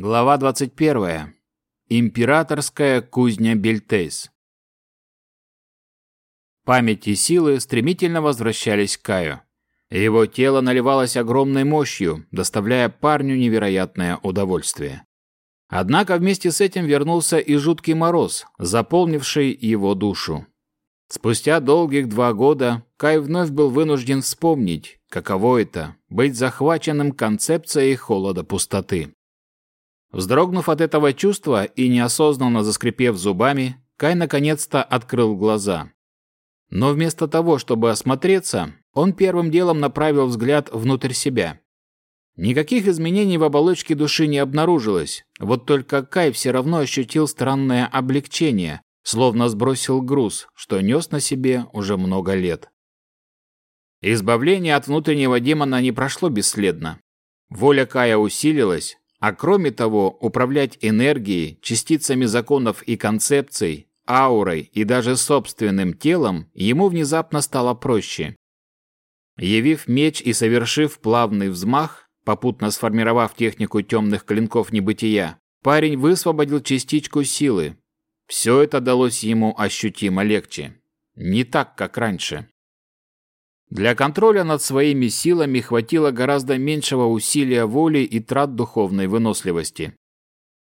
Глава 21. Императорская кузня Бельтейс. Память и силы стремительно возвращались к Каю. Его тело наливалось огромной мощью, доставляя парню невероятное удовольствие. Однако вместе с этим вернулся и жуткий мороз, заполнивший его душу. Спустя долгих два года Кай вновь был вынужден вспомнить, каково это – быть захваченным концепцией холода пустоты. Вздрогнув от этого чувства и неосознанно заскрипев зубами, Кай наконец-то открыл глаза. Но вместо того, чтобы осмотреться, он первым делом направил взгляд внутрь себя. Никаких изменений в оболочке души не обнаружилось, вот только Кай все равно ощутил странное облегчение, словно сбросил груз, что нес на себе уже много лет. Избавление от внутреннего демона не прошло бесследно. Воля Кая усилилась, а кроме того, управлять энергией, частицами законов и концепций, аурой и даже собственным телом ему внезапно стало проще. Явив меч и совершив плавный взмах, попутно сформировав технику темных клинков небытия, парень высвободил частичку силы. Все это далось ему ощутимо легче. Не так, как раньше. Для контроля над своими силами хватило гораздо меньшего усилия воли и трат духовной выносливости.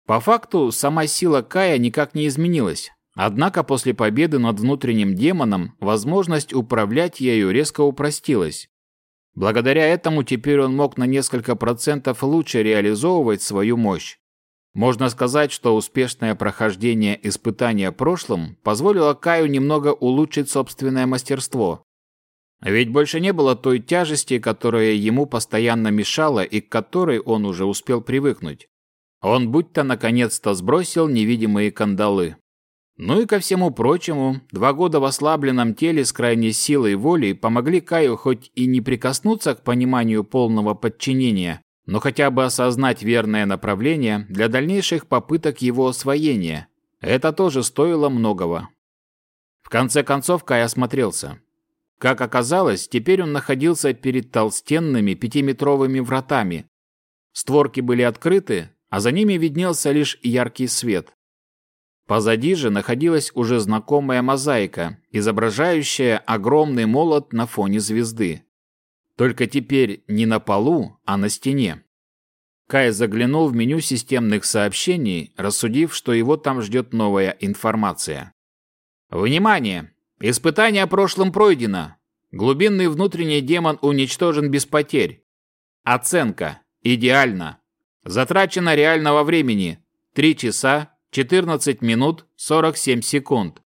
По факту, сама сила Кая никак не изменилась. Однако после победы над внутренним демоном возможность управлять ею резко упростилась. Благодаря этому теперь он мог на несколько процентов лучше реализовывать свою мощь. Можно сказать, что успешное прохождение испытания прошлым позволило Каю немного улучшить собственное мастерство, ведь больше не было той тяжести, которая ему постоянно мешала и к которой он уже успел привыкнуть. Он будто наконец-то сбросил невидимые кандалы. Ну и ко всему прочему, два года в ослабленном теле с крайней силой воли помогли Каю хоть и не прикоснуться к пониманию полного подчинения, но хотя бы осознать верное направление для дальнейших попыток его освоения. Это тоже стоило многого. В конце концов Кай осмотрелся. Как оказалось, теперь он находился перед толстенными пятиметровыми вратами. Створки были открыты, а за ними виднелся лишь яркий свет. Позади же находилась уже знакомая мозаика, изображающая огромный молот на фоне звезды. Только теперь не на полу, а на стене. Кай заглянул в меню системных сообщений, рассудив, что его там ждет новая информация. «Внимание! Испытание прошлым пройдено. Глубинный внутренний демон уничтожен без потерь. Оценка. Идеально. Затрачено реального времени 3 часа 14 минут 47 секунд.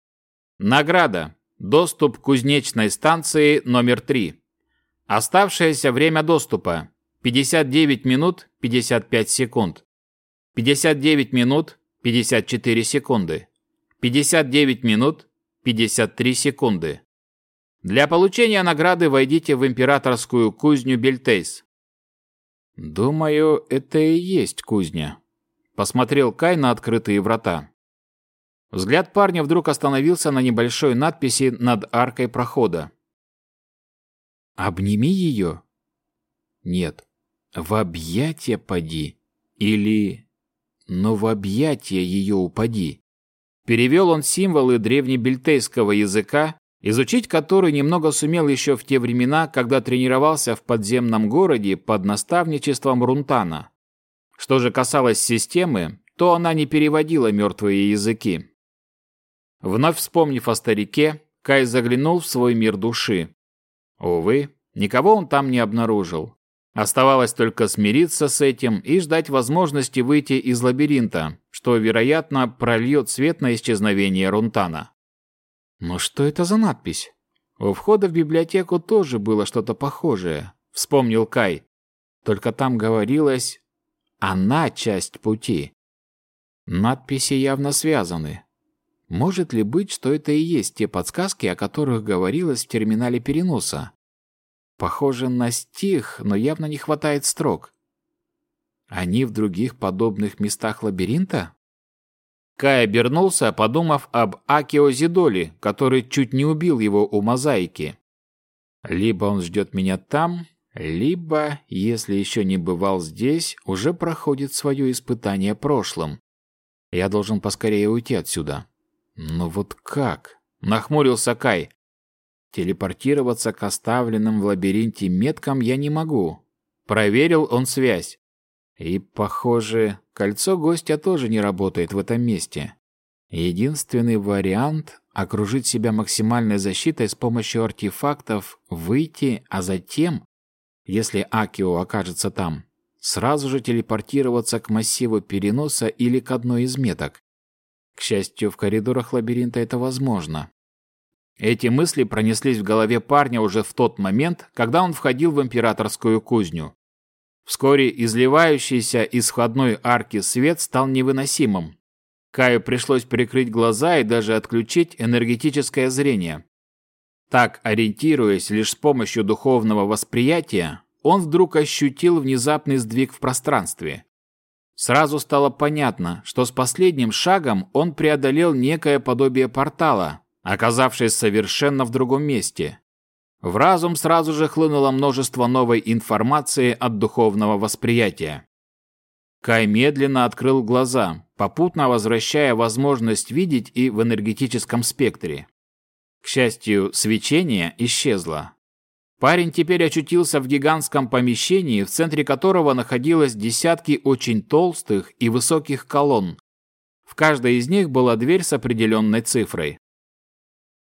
Награда. Доступ к кузнечной станции номер 3. Оставшееся время доступа 59 минут 55 секунд. 59 минут 54 секунды. 59 минут 53 секунды. Для получения награды войдите в императорскую кузню Бельтейс. Думаю, это и есть кузня. Посмотрел Кай на открытые врата. Взгляд парня вдруг остановился на небольшой надписи над аркой прохода. «Обними ее?» «Нет. В объятия поди». Или «Но в объятия ее упади». Перевел он символы древнебельтейского языка, изучить который немного сумел еще в те времена, когда тренировался в подземном городе под наставничеством Рунтана. Что же касалось системы, то она не переводила мертвые языки. Вновь вспомнив о старике, Кай заглянул в свой мир души. Увы, никого он там не обнаружил. Оставалось только смириться с этим и ждать возможности выйти из лабиринта, что, вероятно, прольет свет на исчезновение Рунтана. Но что это за надпись? У входа в библиотеку тоже было что-то похожее, вспомнил Кай. Только там говорилось «она часть пути». Надписи явно связаны. Может ли быть, что это и есть те подсказки, о которых говорилось в терминале переноса? Похоже на стих, но явно не хватает строк. Они в других подобных местах лабиринта? Кай обернулся, подумав об Акио Зидоле, который чуть не убил его у мозаики. Либо он ждет меня там, Либо, если еще не бывал здесь, уже проходит свое испытание прошлым. Я должен поскорее уйти отсюда. Но вот как? Нахмурился Кай. Телепортироваться к оставленным в лабиринте меткам я не могу. Проверил он связь. И, похоже, кольцо гостя тоже не работает в этом месте. Единственный вариант — окружить себя максимальной защитой с помощью артефактов, выйти, а затем если Акио окажется там, сразу же телепортироваться к массиву переноса или к одной из меток. К счастью, в коридорах лабиринта это возможно. Эти мысли пронеслись в голове парня уже в тот момент, когда он входил в императорскую кузню. Вскоре изливающийся из входной арки свет стал невыносимым. Каю пришлось прикрыть глаза и даже отключить энергетическое зрение. Так, ориентируясь лишь с помощью духовного восприятия, он вдруг ощутил внезапный сдвиг в пространстве. Сразу стало понятно, что с последним шагом он преодолел некое подобие портала, оказавшись совершенно в другом месте. В разум сразу же хлынуло множество новой информации от духовного восприятия. Кай медленно открыл глаза, попутно возвращая возможность видеть и в энергетическом спектре. К счастью, свечение исчезло. Парень теперь очутился в гигантском помещении, в центре которого находилось десятки очень толстых и высоких колонн. В каждой из них была дверь с определенной цифрой.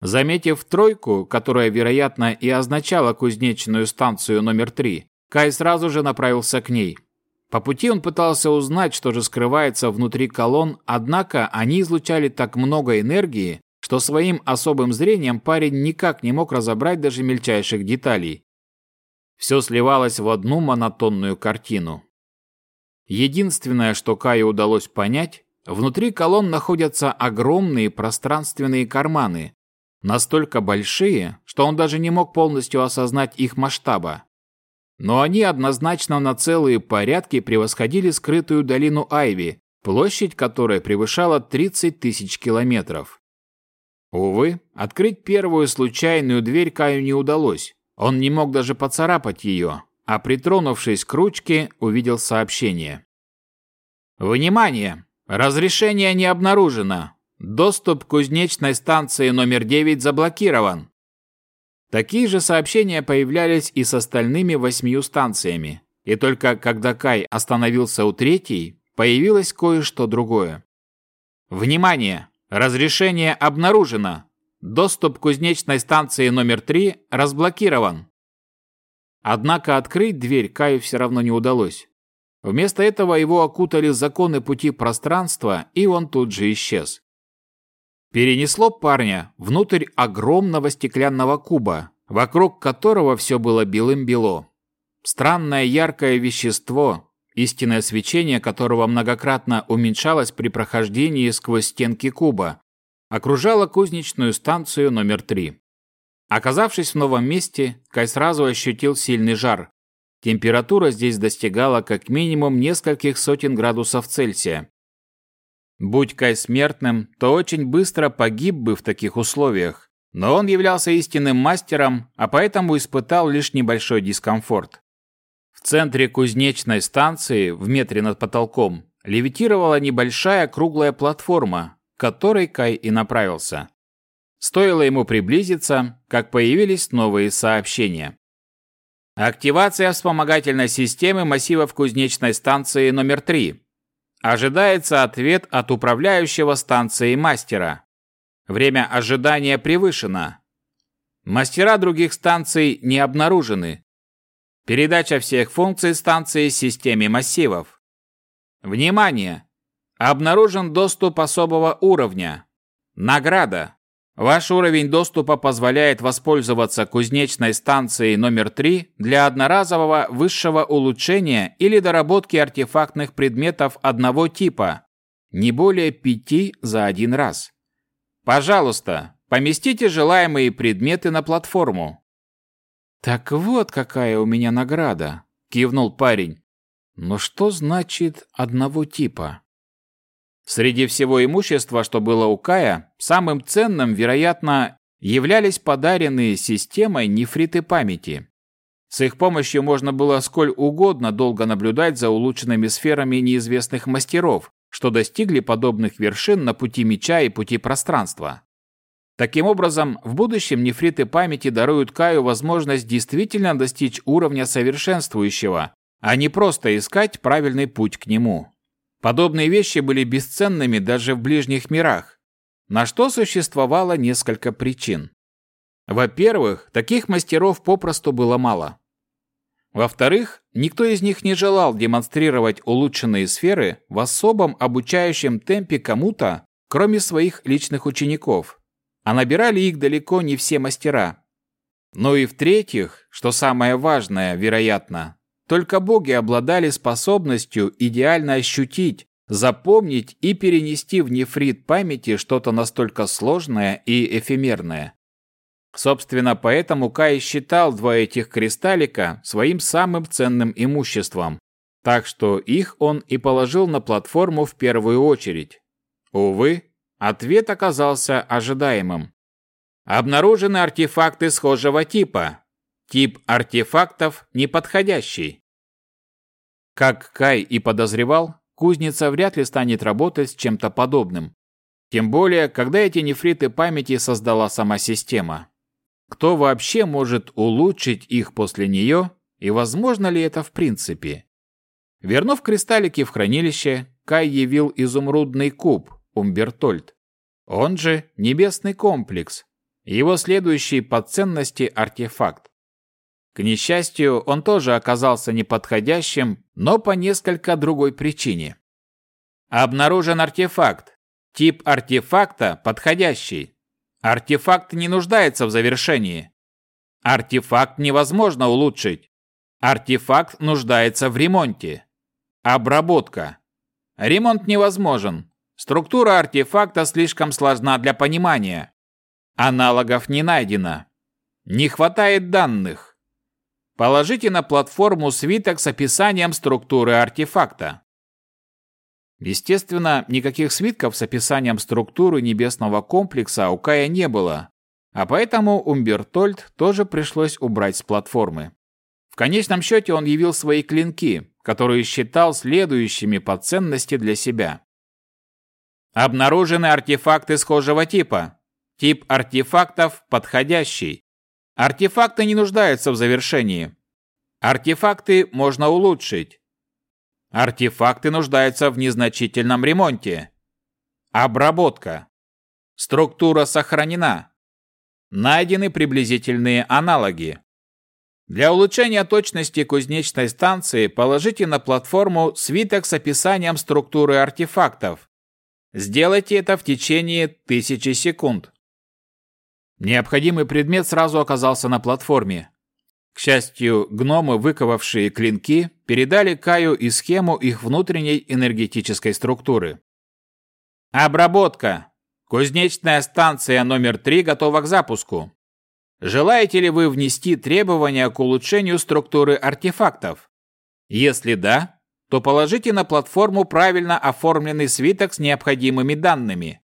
Заметив тройку, которая, вероятно, и означала кузнечную станцию номер три, Кай сразу же направился к ней. По пути он пытался узнать, что же скрывается внутри колонн, однако они излучали так много энергии, что своим особым зрением парень никак не мог разобрать даже мельчайших деталей. Все сливалось в одну монотонную картину. Единственное, что Каю удалось понять, внутри колонн находятся огромные пространственные карманы, настолько большие, что он даже не мог полностью осознать их масштаба. Но они однозначно на целые порядки превосходили скрытую долину Айви, площадь которой превышала 30 тысяч километров. Увы, открыть первую случайную дверь Каю не удалось. Он не мог даже поцарапать ее, а притронувшись к ручке, увидел сообщение. «Внимание! Разрешение не обнаружено. Доступ к кузнечной станции номер 9 заблокирован». Такие же сообщения появлялись и с остальными восьмью станциями. И только когда Кай остановился у третьей, появилось кое-что другое. «Внимание! Разрешение обнаружено. Доступ к кузнечной станции номер 3 разблокирован. Однако открыть дверь Каю все равно не удалось. Вместо этого его окутали законы пути пространства, и он тут же исчез. Перенесло парня внутрь огромного стеклянного куба, вокруг которого все было белым-бело. Странное яркое вещество, истинное свечение которого многократно уменьшалось при прохождении сквозь стенки куба, окружало кузнечную станцию номер три. Оказавшись в новом месте, Кай сразу ощутил сильный жар. Температура здесь достигала как минимум нескольких сотен градусов Цельсия. Будь Кай смертным, то очень быстро погиб бы в таких условиях, но он являлся истинным мастером, а поэтому испытал лишь небольшой дискомфорт. В центре кузнечной станции, в метре над потолком, левитировала небольшая круглая платформа, к которой Кай и направился. Стоило ему приблизиться, как появились новые сообщения. Активация вспомогательной системы массивов кузнечной станции номер 3. Ожидается ответ от управляющего станцией мастера. Время ожидания превышено. Мастера других станций не обнаружены. Передача всех функций станции системе массивов. Внимание! Обнаружен доступ особого уровня. Награда. Ваш уровень доступа позволяет воспользоваться кузнечной станцией номер 3 для одноразового высшего улучшения или доработки артефактных предметов одного типа, не более пяти за один раз. Пожалуйста, поместите желаемые предметы на платформу. «Так вот какая у меня награда», — кивнул парень. «Но что значит одного типа?» Среди всего имущества, что было у Кая, самым ценным, вероятно, являлись подаренные системой нефриты памяти. С их помощью можно было сколь угодно долго наблюдать за улучшенными сферами неизвестных мастеров, что достигли подобных вершин на пути меча и пути пространства. Таким образом, в будущем нефриты памяти даруют Каю возможность действительно достичь уровня совершенствующего, а не просто искать правильный путь к нему. Подобные вещи были бесценными даже в ближних мирах, на что существовало несколько причин. Во-первых, таких мастеров попросту было мало. Во-вторых, никто из них не желал демонстрировать улучшенные сферы в особом обучающем темпе кому-то, кроме своих личных учеников, а набирали их далеко не все мастера. Ну и в-третьих, что самое важное, вероятно, только боги обладали способностью идеально ощутить, запомнить и перенести в нефрит памяти что-то настолько сложное и эфемерное. Собственно, поэтому Кай считал два этих кристаллика своим самым ценным имуществом, так что их он и положил на платформу в первую очередь. Увы, ответ оказался ожидаемым. Обнаружены артефакты схожего типа. Тип артефактов неподходящий. Как Кай и подозревал, кузница вряд ли станет работать с чем-то подобным. Тем более, когда эти нефриты памяти создала сама система. Кто вообще может улучшить их после нее, и возможно ли это в принципе? Вернув кристаллики в хранилище, Кай явил изумрудный куб, Умбертольд. Он же Небесный комплекс, его следующий по ценности артефакт. К несчастью, он тоже оказался неподходящим, но по несколько другой причине. Обнаружен артефакт. Тип артефакта подходящий. Артефакт не нуждается в завершении. Артефакт невозможно улучшить. Артефакт нуждается в ремонте. Обработка. Ремонт невозможен. Структура артефакта слишком сложна для понимания. Аналогов не найдено. Не хватает данных. Положите на платформу свиток с описанием структуры артефакта. Естественно, никаких свитков с описанием структуры небесного комплекса у Кая не было, а поэтому Умбертольд тоже пришлось убрать с платформы. В конечном счете он явил свои клинки, которые считал следующими по ценности для себя. Обнаружены артефакты схожего типа. Тип артефактов подходящий. Артефакты не нуждаются в завершении. Артефакты можно улучшить. Артефакты нуждаются в незначительном ремонте. Обработка. Структура сохранена. Найдены приблизительные аналоги. Для улучшения точности кузнечной станции положите на платформу свиток с описанием структуры артефактов. Сделайте это в течение тысячи секунд. Необходимый предмет сразу оказался на платформе. К счастью, гномы, выковавшие клинки, передали Каю и схему их внутренней энергетической структуры. Обработка. Кузнечная станция номер 3 готова к запуску. Желаете ли вы внести требования к улучшению структуры артефактов? Если да, то положите на платформу правильно оформленный свиток с необходимыми данными.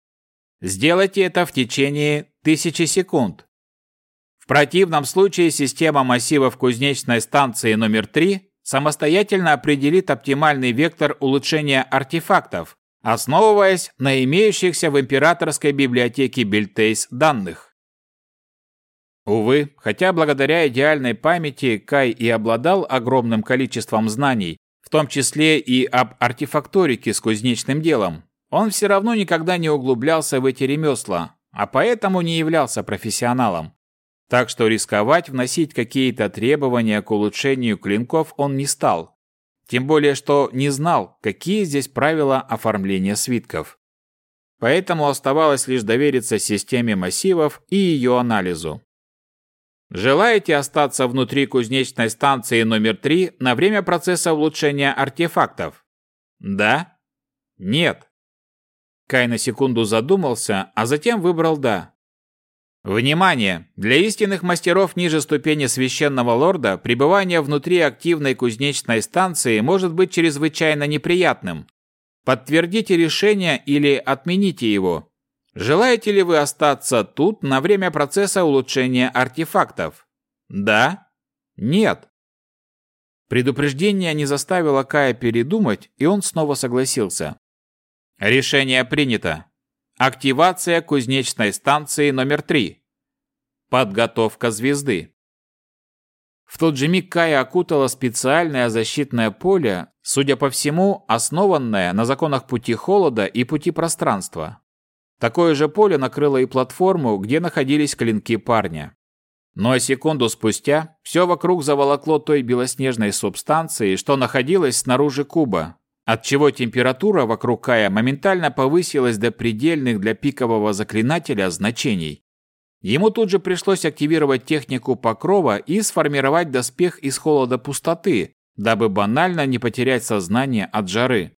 Сделайте это в течение тысячи секунд. В противном случае система массивов кузнечной станции номер 3 самостоятельно определит оптимальный вектор улучшения артефактов, основываясь на имеющихся в императорской библиотеке Бельтейс данных. Увы, хотя благодаря идеальной памяти Кай и обладал огромным количеством знаний, в том числе и об артефакторике с кузнечным делом, он все равно никогда не углублялся в эти ремесла, а поэтому не являлся профессионалом. Так что рисковать вносить какие-то требования к улучшению клинков он не стал. Тем более, что не знал, какие здесь правила оформления свитков. Поэтому оставалось лишь довериться системе массивов и ее анализу. Желаете остаться внутри кузнечной станции номер 3 на время процесса улучшения артефактов? Да? Нет? Кай на секунду задумался, а затем выбрал «да». Внимание! Для истинных мастеров ниже ступени священного лорда пребывание внутри активной кузнечной станции может быть чрезвычайно неприятным. Подтвердите решение или отмените его. Желаете ли вы остаться тут на время процесса улучшения артефактов? Да? Нет? Предупреждение не заставило Кая передумать, и он снова согласился. Решение принято. Активация кузнечной станции номер три. Подготовка звезды. В тот же миг Кая окутала специальное защитное поле, судя по всему, основанное на законах пути холода и пути пространства. Такое же поле накрыло и платформу, где находились клинки парня. Но секунду спустя все вокруг заволокло той белоснежной субстанцией, что находилась снаружи куба, отчего температура вокруг Кая моментально повысилась до предельных для пикового заклинателя значений. Ему тут же пришлось активировать технику покрова и сформировать доспех из холода пустоты, дабы банально не потерять сознание от жары.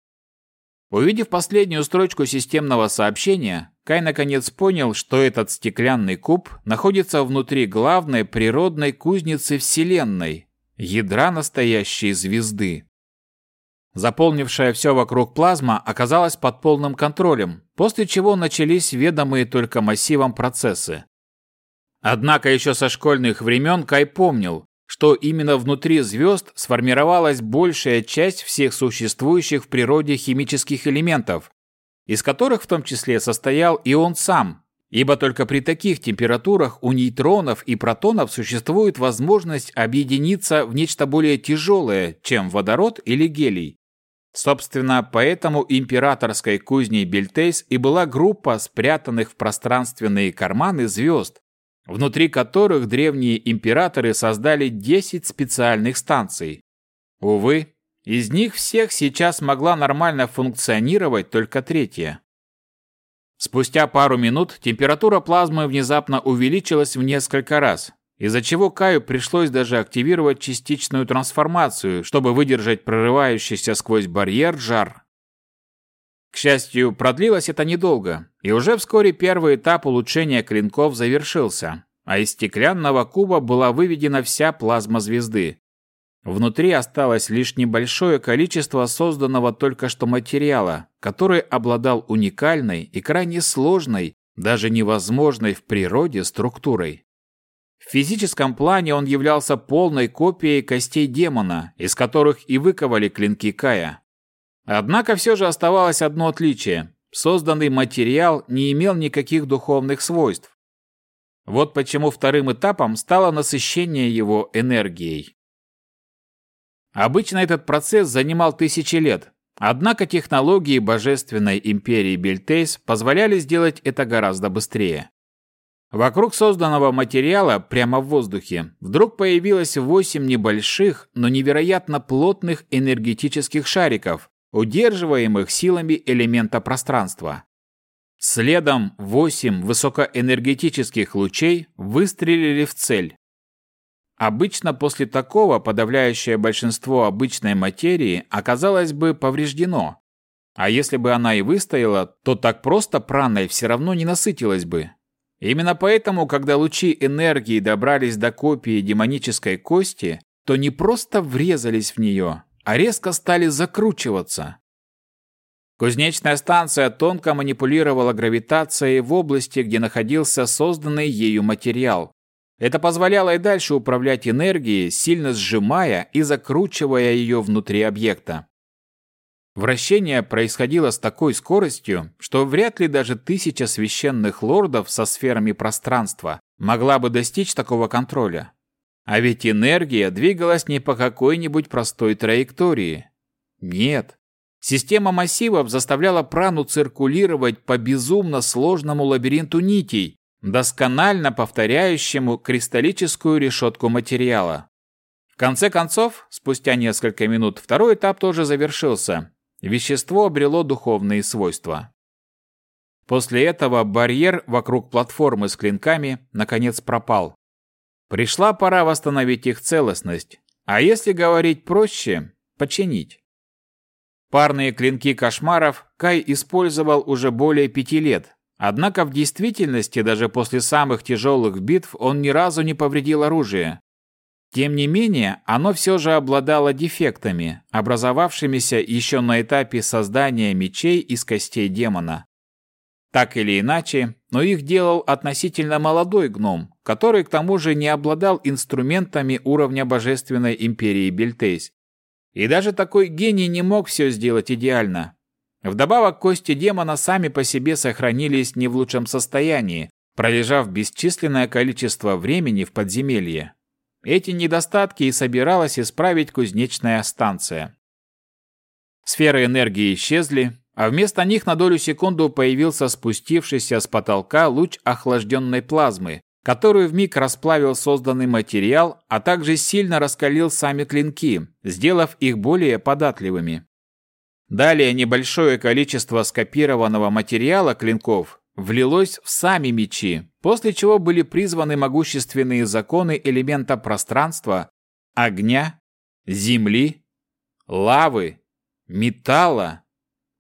Увидев последнюю строчку системного сообщения, Кай наконец понял, что этот стеклянный куб находится внутри главной природной кузницы Вселенной, ядра настоящей звезды. Заполнившая все вокруг плазма оказалась под полным контролем, после чего начались ведомые только массивом процессы. Однако еще со школьных времен Кай помнил, что именно внутри звезд сформировалась большая часть всех существующих в природе химических элементов, из которых в том числе состоял и он сам, ибо только при таких температурах у нейтронов и протонов существует возможность объединиться в нечто более тяжелое, чем водород или гелий. Собственно, поэтому императорской кузней Бельтейс и была группа спрятанных в пространственные карманы звезд, внутри которых древние императоры создали 10 специальных станций. Увы, из них всех сейчас могла нормально функционировать только третья. Спустя пару минут температура плазмы внезапно увеличилась в несколько раз, из-за чего Каю пришлось даже активировать частичную трансформацию, чтобы выдержать прорывающийся сквозь барьер жар. К счастью, продлилось это недолго, и уже вскоре первый этап улучшения клинков завершился, а из стеклянного куба была выведена вся плазма звезды. Внутри осталось лишь небольшое количество созданного только что материала, который обладал уникальной и крайне сложной, даже невозможной в природе структурой. В физическом плане он являлся полной копией костей демона, из которых и выковали клинки Кая. Однако все же оставалось одно отличие. Созданный материал не имел никаких духовных свойств. Вот почему вторым этапом стало насыщение его энергией. Обычно этот процесс занимал тысячи лет, однако технологии Божественной Империи Бельтейс позволяли сделать это гораздо быстрее. Вокруг созданного материала, прямо в воздухе, вдруг появилось восемь небольших, но невероятно плотных энергетических шариков, удерживаемых силами элемента пространства. Следом восемь высокоэнергетических лучей выстрелили в цель. Обычно после такого подавляющее большинство обычной материи оказалось бы повреждено. А если бы она и выстояла, то так просто праной все равно не насытилась бы. Именно поэтому, когда лучи энергии добрались до копии демонической кости, то не просто врезались в нее, а резко стали закручиваться. Кузнечная станция тонко манипулировала гравитацией в области, где находился созданный ею материал. Это позволяло и дальше управлять энергией, сильно сжимая и закручивая ее внутри объекта. Вращение происходило с такой скоростью, что вряд ли даже тысяча священных лордов со сферами пространства могла бы достичь такого контроля. А ведь энергия двигалась не по какой-нибудь простой траектории. Нет. Система массивов заставляла прану циркулировать по безумно сложному лабиринту нитей, досконально повторяющему кристаллическую решетку материала. В конце концов, спустя несколько минут, второй этап тоже завершился. Вещество обрело духовные свойства. После этого барьер вокруг платформы с клинками наконец пропал. Пришла пора восстановить их целостность, а если говорить проще, починить. Парные клинки кошмаров Кай использовал уже более пяти лет, однако в действительности даже после самых тяжелых битв он ни разу не повредил оружие. Тем не менее, оно все же обладало дефектами, образовавшимися еще на этапе создания мечей из костей демона. Так или иначе, но их делал относительно молодой гном, который к тому же не обладал инструментами уровня Божественной Империи Бельтейс, И даже такой гений не мог все сделать идеально. Вдобавок, кости демона сами по себе сохранились не в лучшем состоянии, пролежав бесчисленное количество времени в подземелье. Эти недостатки и собиралась исправить кузнечная станция. Сферы энергии исчезли, а вместо них на долю секунду появился спустившийся с потолка луч охлажденной плазмы, который вмиг расплавил созданный материал, а также сильно раскалил сами клинки, сделав их более податливыми. Далее небольшое количество скопированного материала клинков влилось в сами мечи, после чего были призваны могущественные законы элемента пространства, огня, земли, лавы, металла,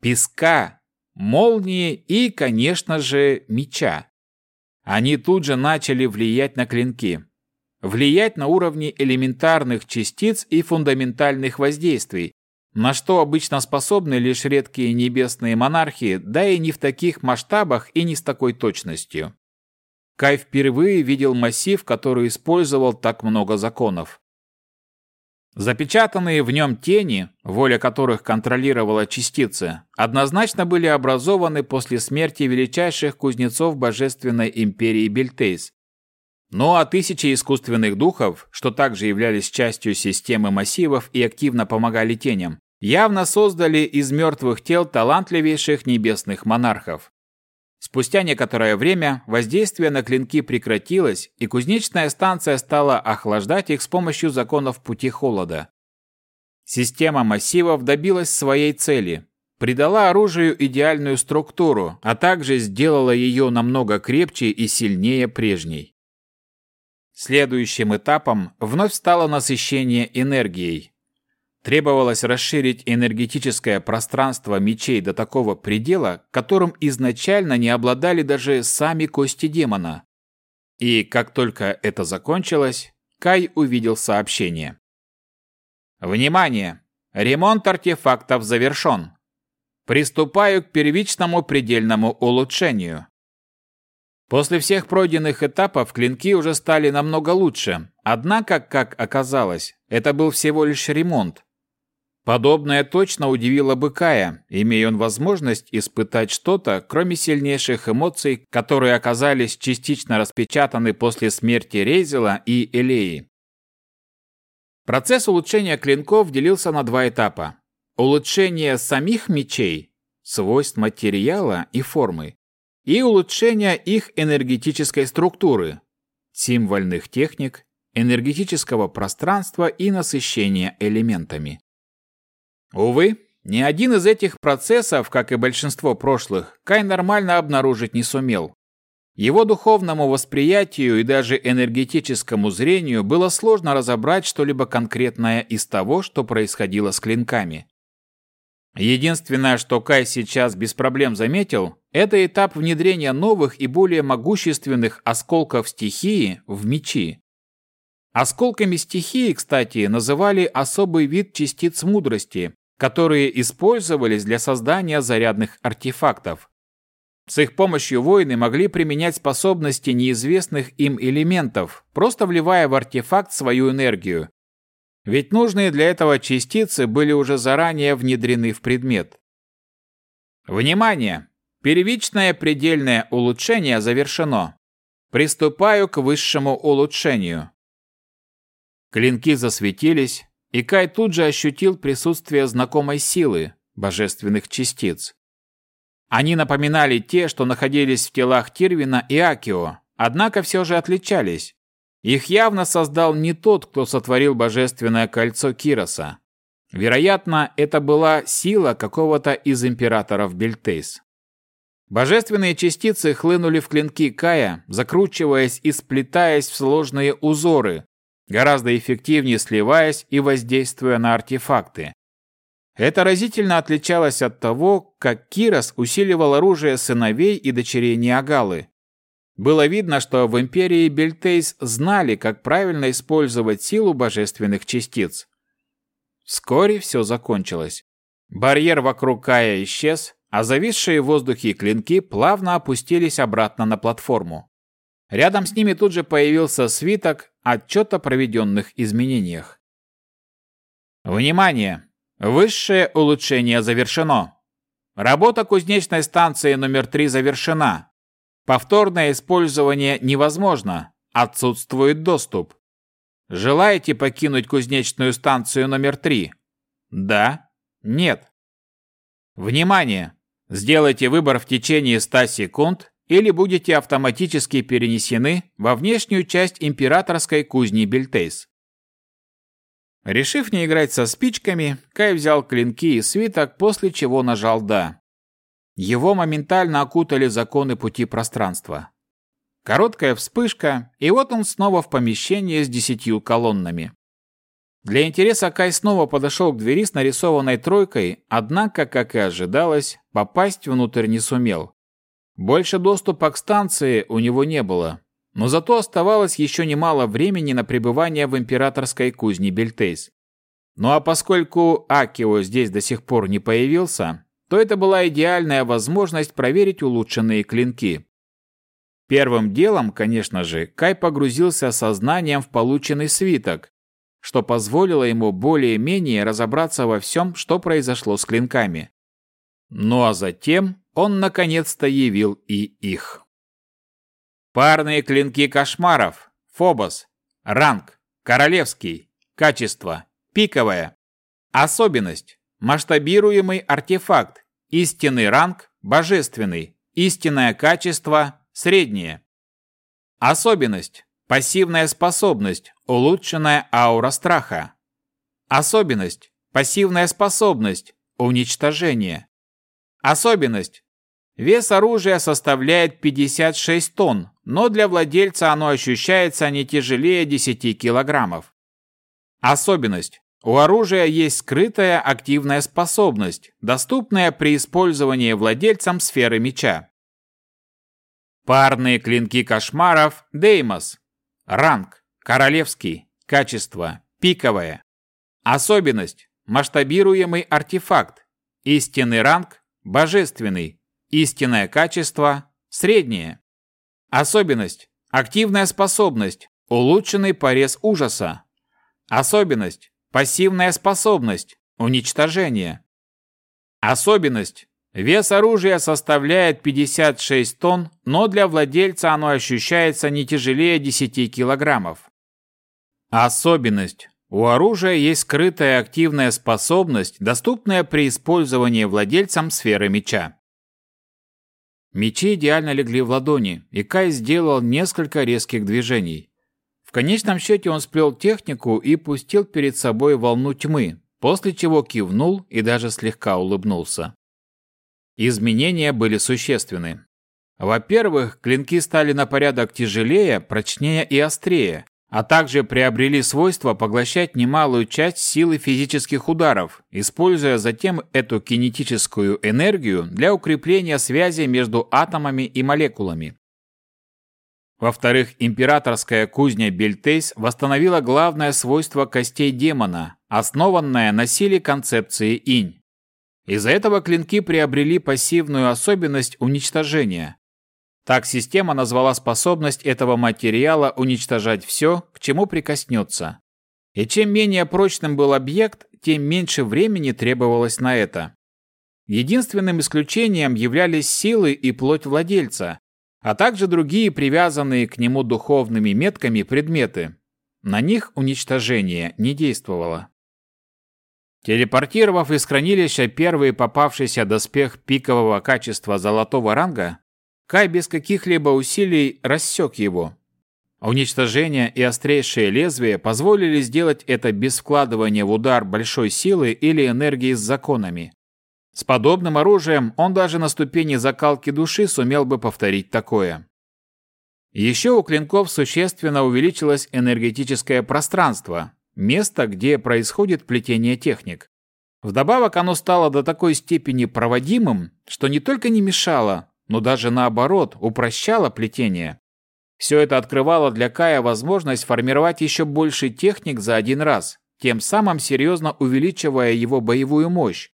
песка, молнии и, конечно же, меча. Они тут же начали влиять на клинки. Влиять на уровни элементарных частиц и фундаментальных воздействий, на что обычно способны лишь редкие небесные монархи, да и не в таких масштабах и не с такой точностью. Кай впервые видел массив, который использовал так много законов. Запечатанные в нем тени, воля которых контролировала частицы, однозначно были образованы после смерти величайших кузнецов Божественной империи Бельтейс. Ну а тысячи искусственных духов, что также являлись частью системы массивов и активно помогали теням, явно создали из мертвых тел талантливейших небесных монархов. Спустя некоторое время воздействие на клинки прекратилось, и кузнечная станция стала охлаждать их с помощью законов пути холода. Система массивов добилась своей цели, придала оружию идеальную структуру, а также сделала ее намного крепче и сильнее прежней. Следующим этапом вновь стало насыщение энергией, Требовалось расширить энергетическое пространство мечей до такого предела, которым изначально не обладали даже сами кости демона. И как только это закончилось, Кай увидел сообщение. «Внимание! Ремонт артефактов завершен. Приступаю к первичному предельному улучшению. После всех пройденных этапов клинки уже стали намного лучше, однако, как оказалось, это был всего лишь ремонт, Подобное точно удивило бы Кая, имея он возможность испытать что-то, кроме сильнейших эмоций, которые оказались частично распечатаны после смерти Рейзела и Элеи. Процесс улучшения клинков делился на два этапа. Улучшение самих мечей, свойств материала и формы, и улучшение их энергетической структуры, символьных техник, энергетического пространства и насыщения элементами. Увы, ни один из этих процессов, как и большинство прошлых, Кай нормально обнаружить не сумел. Его духовному восприятию и даже энергетическому зрению было сложно разобрать что-либо конкретное из того, что происходило с клинками. Единственное, что Кай сейчас без проблем заметил, это этап внедрения новых и более могущественных осколков стихии в мечи. Осколками стихии, кстати, называли особый вид частиц мудрости, которые использовались для создания зарядных артефактов. С их помощью воины могли применять способности неизвестных им элементов, просто вливая в артефакт свою энергию. Ведь нужные для этого частицы были уже заранее внедрены в предмет. Внимание! Первичное предельное улучшение завершено. Приступаю к высшему улучшению. Клинки засветились, и Кай тут же ощутил присутствие знакомой силы, божественных частиц. Они напоминали те, что находились в телах Тирвина и Акио, однако все же отличались. Их явно создал не тот, кто сотворил божественное кольцо Кироса. Вероятно, это была сила какого-то из императоров Бельтейс. Божественные частицы хлынули в клинки Кая, закручиваясь и сплетаясь в сложные узоры, гораздо эффективнее сливаясь и воздействуя на артефакты. Это разительно отличалось от того, как Кирос усиливал оружие сыновей и дочерей Ниагалы. Было видно, что в империи Бельтейс знали, как правильно использовать силу божественных частиц. Вскоре все закончилось. Барьер вокруг Кая исчез, а зависшие в воздухе клинки плавно опустились обратно на платформу. Рядом с ними тут же появился свиток отчет о проведенных изменениях. Внимание! Высшее улучшение завершено. Работа кузнечной станции номер 3 завершена. Повторное использование невозможно. Отсутствует доступ. Желаете покинуть кузнечную станцию номер 3? Да? Нет? Внимание! Сделайте выбор в течение 100 секунд или будете автоматически перенесены во внешнюю часть императорской кузни Бельтейс. Решив не играть со спичками, Кай взял клинки и свиток, после чего нажал «Да». Его моментально окутали законы пути пространства. Короткая вспышка, и вот он снова в помещении с десятью колоннами. Для интереса Кай снова подошел к двери с нарисованной тройкой, однако, как и ожидалось, попасть внутрь не сумел. Больше доступа к станции у него не было, но зато оставалось еще немало времени на пребывание в императорской кузне Бельтейс. Ну а поскольку Акио здесь до сих пор не появился, то это была идеальная возможность проверить улучшенные клинки. Первым делом, конечно же, Кай погрузился сознанием в полученный свиток, что позволило ему более-менее разобраться во всем, что произошло с клинками. Ну а затем он наконец-то явил и их. Парные клинки кошмаров. Фобос. Ранг. Королевский. Качество. Пиковое. Особенность. Масштабируемый артефакт. Истинный ранг. Божественный. Истинное качество. Среднее. Особенность. Пассивная способность. Улучшенная аура страха. Особенность. Пассивная способность. Уничтожение. Особенность. Вес оружия составляет 56 тонн, но для владельца оно ощущается не тяжелее 10 килограммов. Особенность. У оружия есть скрытая активная способность, доступная при использовании владельцем сферы меча. Парные клинки кошмаров Деймос. Ранг. Королевский. Качество. Пиковое. Особенность. Масштабируемый артефакт. Истинный ранг. Божественный. Истинное качество. Среднее. Особенность. Активная способность. Улучшенный порез ужаса. Особенность. Пассивная способность. Уничтожение. Особенность. Вес оружия составляет 56 тонн, но для владельца оно ощущается не тяжелее 10 килограммов. Особенность. У оружия есть скрытая активная способность, доступная при использовании владельцем сферы меча. Мечи идеально легли в ладони, и Кай сделал несколько резких движений. В конечном счете он сплел технику и пустил перед собой волну тьмы, после чего кивнул и даже слегка улыбнулся. Изменения были существенны. Во-первых, клинки стали на порядок тяжелее, прочнее и острее, а также приобрели свойство поглощать немалую часть силы физических ударов, используя затем эту кинетическую энергию для укрепления связи между атомами и молекулами. Во-вторых, императорская кузня Бельтейс восстановила главное свойство костей демона, основанное на силе концепции инь. Из-за этого клинки приобрели пассивную особенность уничтожения, так система назвала способность этого материала уничтожать все, к чему прикоснется. И чем менее прочным был объект, тем меньше времени требовалось на это. Единственным исключением являлись силы и плоть владельца, а также другие привязанные к нему духовными метками предметы. На них уничтожение не действовало. Телепортировав из хранилища первый попавшийся доспех пикового качества золотого ранга, Кай без каких-либо усилий рассек его. Уничтожение и острейшее лезвие позволили сделать это без вкладывания в удар большой силы или энергии с законами. С подобным оружием он даже на ступени закалки души сумел бы повторить такое. Еще у клинков существенно увеличилось энергетическое пространство, место, где происходит плетение техник. Вдобавок оно стало до такой степени проводимым, что не только не мешало, но даже наоборот упрощало плетение. Все это открывало для Кая возможность формировать еще больше техник за один раз, тем самым серьезно увеличивая его боевую мощь.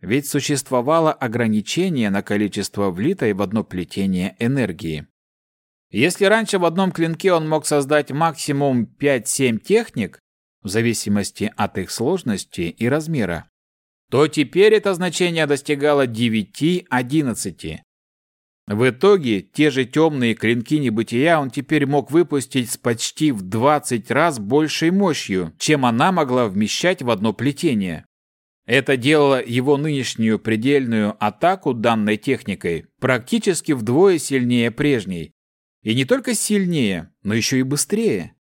Ведь существовало ограничение на количество влитой в одно плетение энергии. Если раньше в одном клинке он мог создать максимум 5-7 техник, в зависимости от их сложности и размера, то теперь это значение достигало 9-11. В итоге те же темные клинки небытия он теперь мог выпустить с почти в 20 раз большей мощью, чем она могла вмещать в одно плетение. Это делало его нынешнюю предельную атаку данной техникой практически вдвое сильнее прежней. И не только сильнее, но еще и быстрее.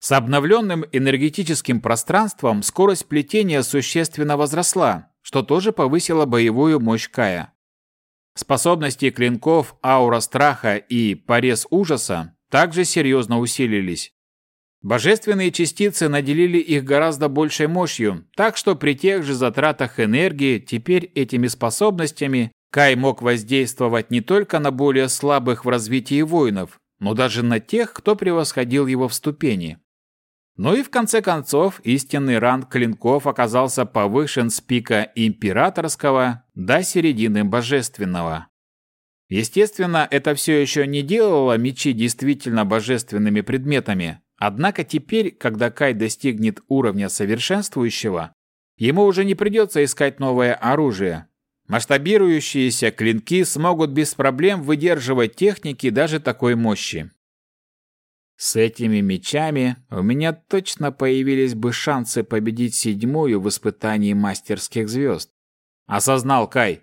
С обновленным энергетическим пространством скорость плетения существенно возросла, что тоже повысило боевую мощь Кая. Способности клинков аура страха и порез ужаса также серьезно усилились. Божественные частицы наделили их гораздо большей мощью, так что при тех же затратах энергии теперь этими способностями Кай мог воздействовать не только на более слабых в развитии воинов, но даже на тех, кто превосходил его в ступени. Ну и в конце концов истинный ранг клинков оказался повышен с пика императорского до середины божественного. Естественно, это все еще не делало мечи действительно божественными предметами, Однако теперь, когда Кай достигнет уровня совершенствующего, ему уже не придется искать новое оружие. Масштабирующиеся клинки смогут без проблем выдерживать техники даже такой мощи. С этими мечами у меня точно появились бы шансы победить седьмую в испытании мастерских звезд. Осознал Кай.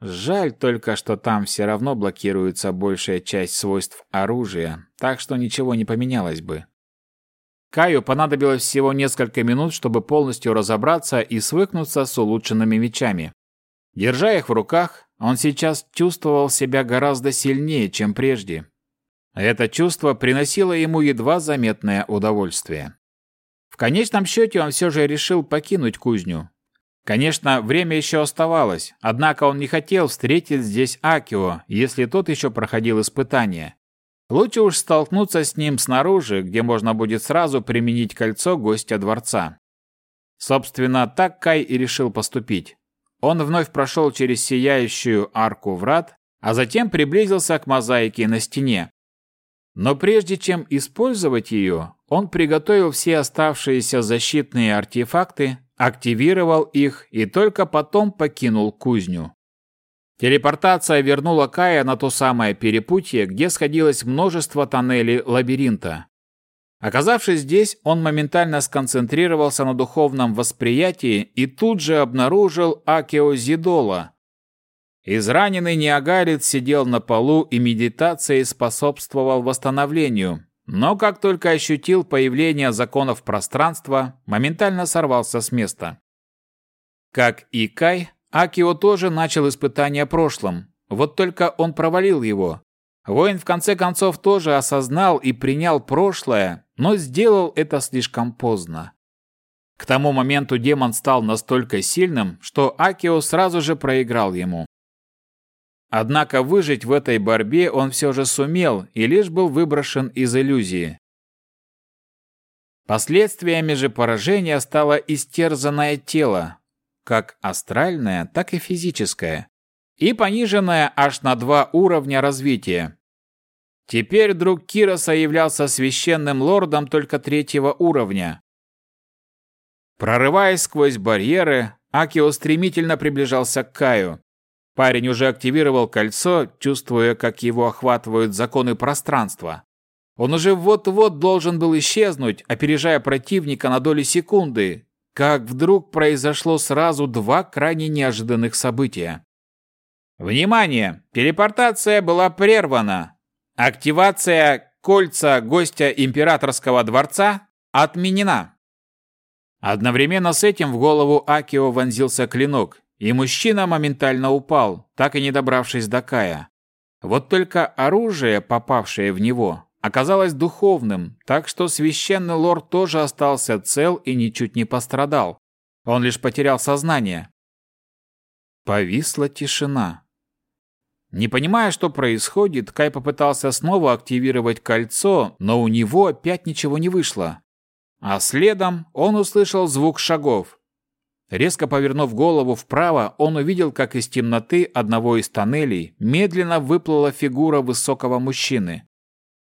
Жаль только, что там все равно блокируется большая часть свойств оружия, так что ничего не поменялось бы. Каю понадобилось всего несколько минут, чтобы полностью разобраться и свыкнуться с улучшенными мечами. Держа их в руках, он сейчас чувствовал себя гораздо сильнее, чем прежде. Это чувство приносило ему едва заметное удовольствие. В конечном счете он все же решил покинуть кузню. Конечно, время еще оставалось, однако он не хотел встретить здесь Акио, если тот еще проходил испытания. Лучше уж столкнуться с ним снаружи, где можно будет сразу применить кольцо гостя дворца. Собственно, так Кай и решил поступить. Он вновь прошел через сияющую арку врат, а затем приблизился к мозаике на стене. Но прежде чем использовать ее, он приготовил все оставшиеся защитные артефакты, активировал их и только потом покинул кузню. Телепортация вернула Кая на то самое перепутье, где сходилось множество тоннелей лабиринта. Оказавшись здесь, он моментально сконцентрировался на духовном восприятии и тут же обнаружил Акео Зидола. Израненный неагарец сидел на полу и медитацией способствовал восстановлению, но как только ощутил появление законов пространства, моментально сорвался с места. Как и Кай, Акио тоже начал испытание прошлым, вот только он провалил его. Воин в конце концов тоже осознал и принял прошлое, но сделал это слишком поздно. К тому моменту демон стал настолько сильным, что Акио сразу же проиграл ему. Однако выжить в этой борьбе он все же сумел и лишь был выброшен из иллюзии. Последствиями же поражения стало истерзанное тело, как астральное, так и физическое, и пониженное аж на два уровня развития. Теперь друг Кироса являлся священным лордом только третьего уровня. Прорываясь сквозь барьеры, Акио стремительно приближался к Каю. Парень уже активировал кольцо, чувствуя, как его охватывают законы пространства. Он уже вот-вот должен был исчезнуть, опережая противника на доли секунды, как вдруг произошло сразу два крайне неожиданных события. Внимание! Телепортация была прервана. Активация кольца гостя императорского дворца отменена. Одновременно с этим в голову Акио вонзился клинок, и мужчина моментально упал, так и не добравшись до Кая. Вот только оружие, попавшее в него, оказалось духовным, так что священный лорд тоже остался цел и ничуть не пострадал. Он лишь потерял сознание. Повисла тишина. Не понимая, что происходит, Кай попытался снова активировать кольцо, но у него опять ничего не вышло. А следом он услышал звук шагов. Резко повернув голову вправо, он увидел, как из темноты одного из тоннелей медленно выплыла фигура высокого мужчины.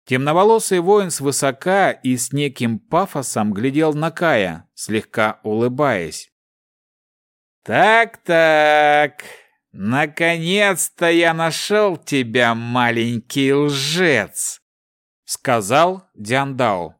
Темноволосый воин свысока и с неким пафосом глядел на Кая, слегка улыбаясь. «Так-так, наконец-то я нашел тебя, маленький лжец!» — сказал Диандао.